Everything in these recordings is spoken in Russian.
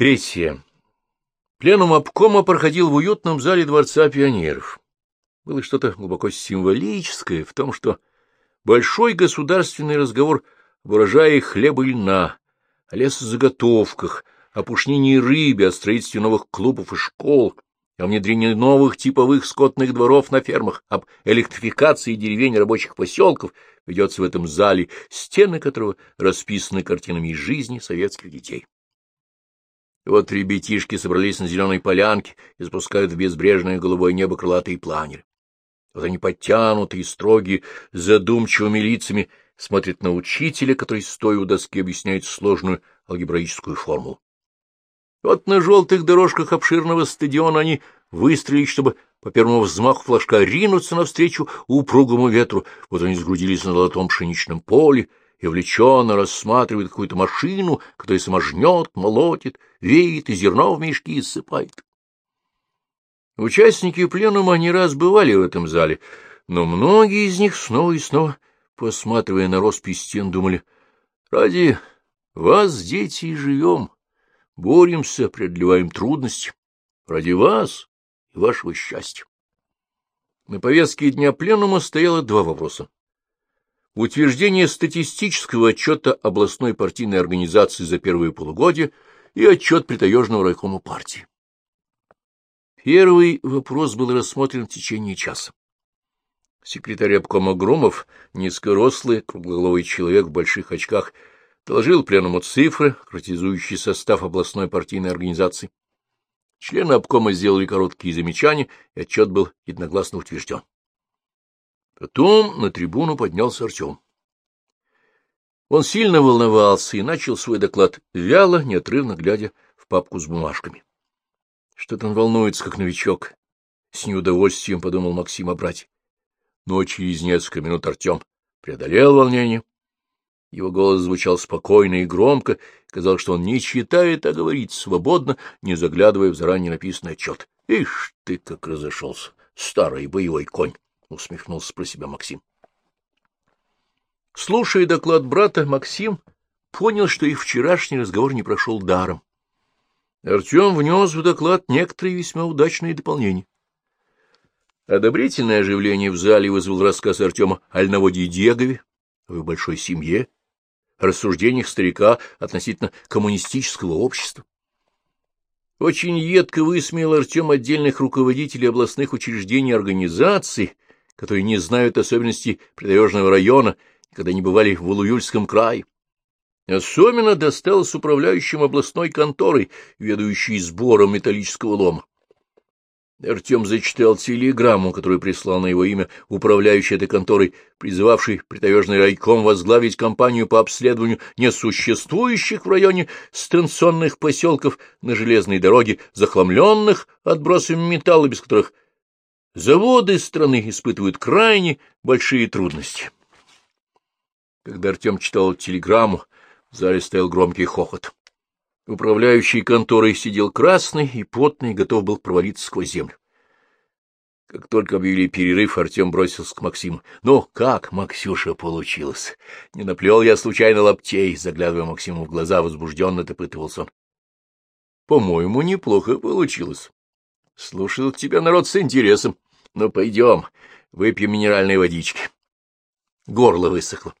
Третье. Пленум обкома проходил в уютном зале Дворца пионеров. Было что-то глубоко символическое в том, что большой государственный разговор об урожае хлеба и льна, о лесозаготовках, о пушнине и рыбе, о строительстве новых клубов и школ, о внедрении новых типовых скотных дворов на фермах, об электрификации деревень рабочих поселков ведется в этом зале, стены которого расписаны картинами из жизни советских детей. Вот ребятишки собрались на зеленой полянке и спускают в безбрежное голубое небо крылатые планеры. Вот они подтянутые, строгие, задумчивыми лицами смотрят на учителя, который, стоя у доски, объясняет сложную алгебраическую формулу. Вот на желтых дорожках обширного стадиона они выстрелились, чтобы по первому взмаху флажка ринуться навстречу упругому ветру. Вот они сгрудились на золотом пшеничном поле, и увлеченно рассматривает какую-то машину, которая сама жнет, молотит, веет и зерно в мешки иссыпает. Участники пленума не раз бывали в этом зале, но многие из них снова и снова, посматривая на роспись стен, думали, «Ради вас, дети, живем, боремся, преодолеваем трудности, ради вас и вашего счастья». На повестке дня пленума стояло два вопроса утверждение статистического отчета областной партийной организации за первые полугодие и отчет притаежного райкома партии. Первый вопрос был рассмотрен в течение часа. Секретарь обкома Громов, низкорослый, круглоголовый человек в больших очках, доложил пленуму цифры, характеризующие состав областной партийной организации. Члены обкома сделали короткие замечания, и отчет был единогласно утвержден. Потом на трибуну поднялся Артем. Он сильно волновался и начал свой доклад вяло, неотрывно глядя в папку с бумажками. Что-то он волнуется, как новичок. С неудовольствием подумал Максим о брате. Но через несколько минут Артем преодолел волнение. Его голос звучал спокойно и громко, казалось, что он не читает, а говорит свободно, не заглядывая в заранее написанный отчет. Ишь ты, как разошелся, старый боевой конь! — усмехнулся про себя Максим. Слушая доклад брата, Максим понял, что их вчерашний разговор не прошел даром. Артем внес в доклад некоторые весьма удачные дополнения. Одобрительное оживление в зале вызвал рассказ Артема о льноводе Дегове, его большой семье, о рассуждениях старика относительно коммунистического общества. Очень едко высмеял Артем отдельных руководителей областных учреждений и организаций, которые не знают особенностей придорожного района, когда не бывали в Улуюльском крае. Особенно досталось управляющим областной конторой, ведущей сбором металлического лома. Артем зачитал телеграмму, которую прислал на его имя управляющий этой конторой, призывавший притаежный райком возглавить кампанию по обследованию несуществующих в районе станционных поселков на железной дороге, захламленных отбросами металла, без которых Заводы страны испытывают крайне большие трудности. Когда Артем читал телеграмму, в зале стоял громкий хохот. Управляющий конторой сидел красный и потный, готов был провалиться сквозь землю. Как только объявили перерыв, Артем бросился к Максиму. — Ну, как, Максюша, получилось? Не наплел я случайно лаптей, заглядывая Максиму в глаза, возбужденно допытывался он. — По-моему, неплохо получилось. Слушал тебя народ с интересом. Ну, пойдем, выпьем минеральной водички. Горло высохло.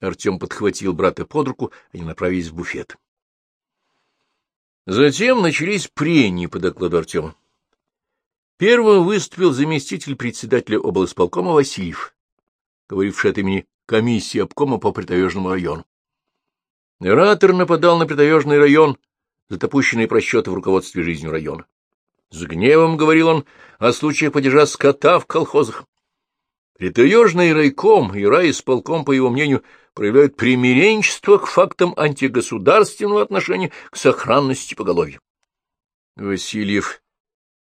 Артем подхватил брата под руку, они направились в буфет. Затем начались прения по докладу Артема. Первым выступил заместитель председателя облсполкома Васильев, говоривший от имени комиссии обкома по Притаежному району. Оратор нападал на Притаежный район за допущенные просчеты в руководстве жизнью района. С гневом говорил он о случаях падежа скота в колхозах. Притаежный райком и райисполком, по его мнению, проявляют примиренчество к фактам антигосударственного отношения к сохранности поголовья. Васильев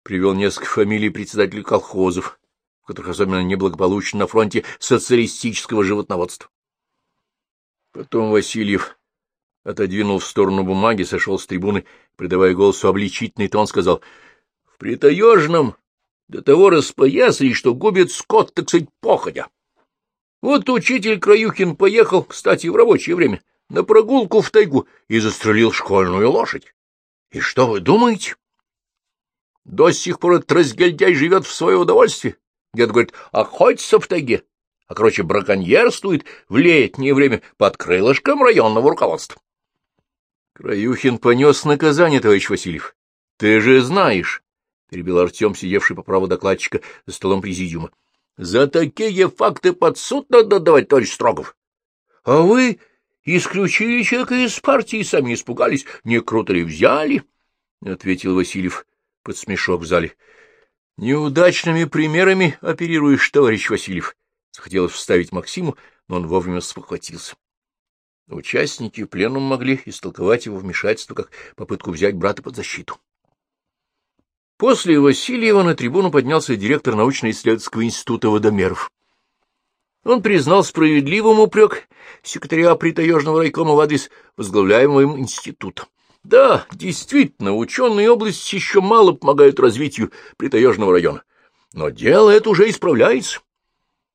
привел несколько фамилий председателей колхозов, в которых особенно неблагополучно на фронте социалистического животноводства. Потом Васильев отодвинул в сторону бумаги, сошел с трибуны, придавая голосу обличительный тон, сказал — при таежном до того распоясали, что губит скот, так сказать, походя. Вот учитель Краюхин поехал, кстати, в рабочее время, на прогулку в тайгу и застрелил школьную лошадь. И что вы думаете? До сих пор этот разгильдяй живет в свое удовольствие. Дед говорит, охотится в тайге, а, короче, браконьерствует в летнее время под крылышком районного руководства. Краюхин понес наказание, товарищ Васильев. Ты же знаешь, — перебил Артем, сидевший по праву докладчика за столом президиума. — За такие факты под суд надо давать, товарищ Строгов. — А вы исключили человека из партии, сами испугались. Не круто ли взяли? — ответил Васильев под смешок в зале. — Неудачными примерами оперируешь, товарищ Васильев. Захотелось вставить Максиму, но он вовремя спохватился. Участники пленума могли истолковать его вмешательство как попытку взять брата под защиту. После Васильева на трибуну поднялся директор научно-исследовательского института водомеров. Он признал справедливым упрек секретаря притаежного райкома в адрес возглавляемого им института. Да, действительно, ученые области еще мало помогают развитию притаежного района. Но дело это уже исправляется.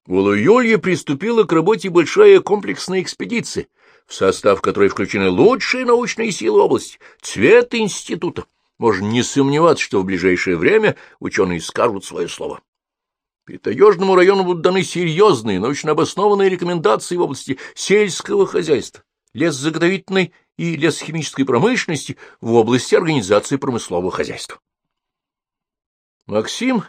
В июле приступила к работе большая комплексная экспедиция, в состав которой включены лучшие научные силы области, цвет института. Можно не сомневаться, что в ближайшее время ученые скажут свое слово. Притаежному району будут даны серьезные, научно обоснованные рекомендации в области сельского хозяйства, лесозаготовительной и лесохимической промышленности в области организации промыслового хозяйства. Максим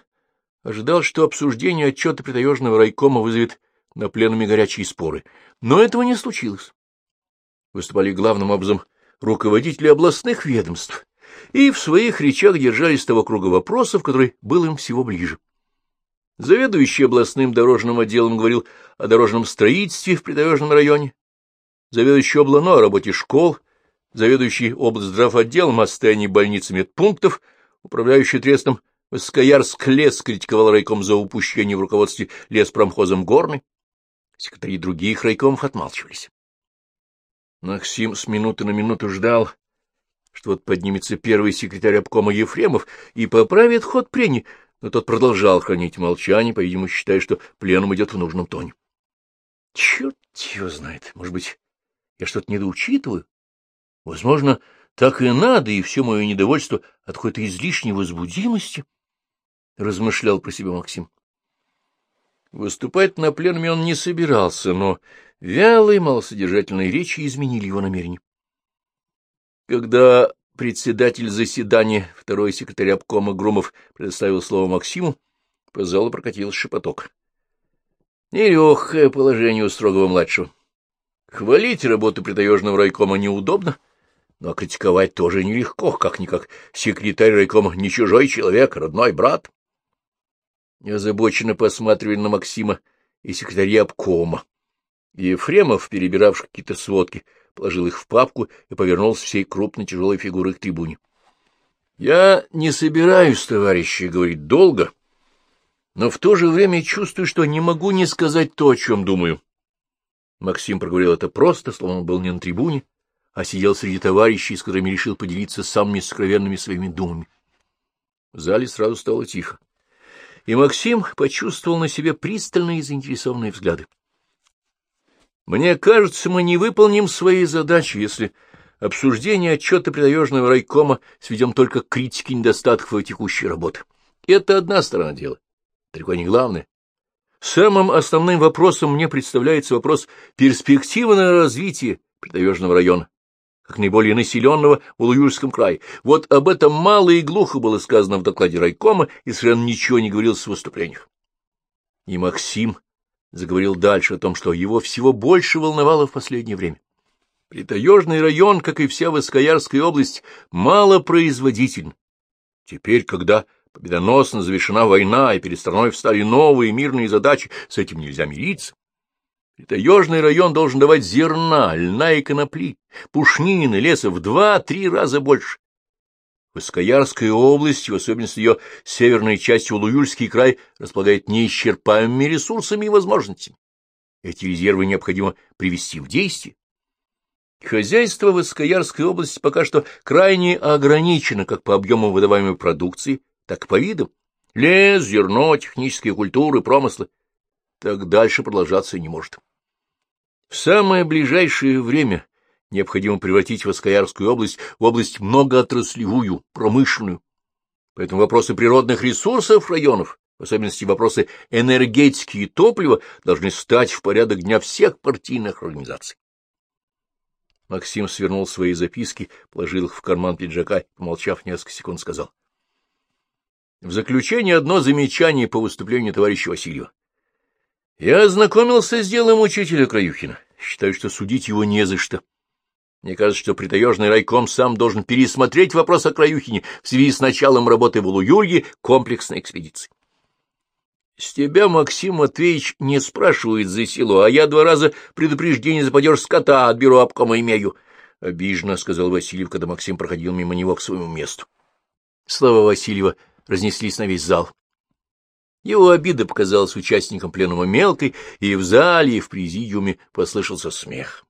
ожидал, что обсуждение отчета притаежного райкома вызовет на пленуме горячие споры, но этого не случилось. Выступали главным образом руководители областных ведомств, и в своих речах держались того круга вопросов, который был им всего ближе. Заведующий областным дорожным отделом говорил о дорожном строительстве в придорожном районе, заведующий облано о работе школ, заведующий облздздрав отделом о состоянии больниц и медпунктов, управляющий трестом Воскоярск лес критиковал райком за упущение в руководстве леспромхозом Горный. Секретари других райкомов отмалчивались. Максим с минуты на минуту ждал, что вот поднимется первый секретарь обкома Ефремов и поправит ход прений, но тот продолжал хранить молчание, по-видимому, считая, что пленум идет в нужном тоне. Черт его знает, может быть, я что-то недоучитываю? Возможно, так и надо, и все мое недовольство от какой-то излишней возбудимости, — размышлял про себя Максим. Выступать на пленуме он не собирался, но вялые, малосодержательные речи изменили его намерение. Когда председатель заседания, второй секретарь обкома Грумов, предоставил слово Максиму, по залу прокатился шепоток. Нелегкое положение у строгого-младшего. Хвалить работу притаежного райкома неудобно, но критиковать тоже нелегко, как-никак секретарь райкома не чужой человек, родной брат. Озабоченно посматривали на Максима и секретаря обкома. Ефремов, перебиравший какие-то сводки, положил их в папку и повернулся всей крупной тяжелой фигурой к трибуне. — Я не собираюсь, товарищи, говорить долго, но в то же время чувствую, что не могу не сказать то, о чем думаю. Максим проговорил это просто, словно он был не на трибуне, а сидел среди товарищей, с которыми решил поделиться самыми сокровенными своими думами. В зале сразу стало тихо, и Максим почувствовал на себе пристальные заинтересованные взгляды. Мне кажется, мы не выполним свои задачи, если обсуждение отчета притаежного райкома сведем только к критике недостатков его текущей работы. Это одна сторона дела, далеко не главное. Самым основным вопросом мне представляется вопрос перспективного развития притаежного района, как наиболее населенного в Улуюрском крае. Вот об этом мало и глухо было сказано в докладе райкома, и совершенно ничего не говорилось в выступлениях. И Максим заговорил дальше о том, что его всего больше волновало в последнее время. Притаежный район, как и вся Воскоярская область, малопроизводителен. Теперь, когда победоносно завершена война, и перед страной встали новые мирные задачи, с этим нельзя мириться. Притаежный район должен давать зерна, льна и конопли, пушнины, леса в два-три раза больше. Высокоярская область, в особенности ее северной части Улуюльский край, располагает неисчерпаемыми ресурсами и возможностями. Эти резервы необходимо привести в действие. Хозяйство Высокоярской области пока что крайне ограничено как по объему выдаваемой продукции, так и по видам. Лес, зерно, технические культуры, промыслы. Так дальше продолжаться не может. В самое ближайшее время необходимо превратить Воскоярскую область в область многоотраслевую, промышленную. Поэтому вопросы природных ресурсов районов, в особенности вопросы энергетики и топлива, должны стать в порядок дня всех партийных организаций. Максим свернул свои записки, положил их в карман пиджака и, помолчав несколько секунд, сказал. В заключение одно замечание по выступлению товарища Васильева. Я ознакомился с делом учителя Краюхина. Считаю, что судить его не за что. Мне кажется, что притаежный райком сам должен пересмотреть вопрос о Краюхине в связи с началом работы в Улуюрье комплексной экспедиции. С тебя, Максим Матвеевич, не спрашивает за село, а я два раза предупреждение за падеж скота от бюро обкома имею. — Обиженно, — сказал Васильев, когда Максим проходил мимо него к своему месту. Слова Васильева разнеслись на весь зал. Его обида показалась участникам пленума мелкой, и в зале, и в президиуме послышался смех.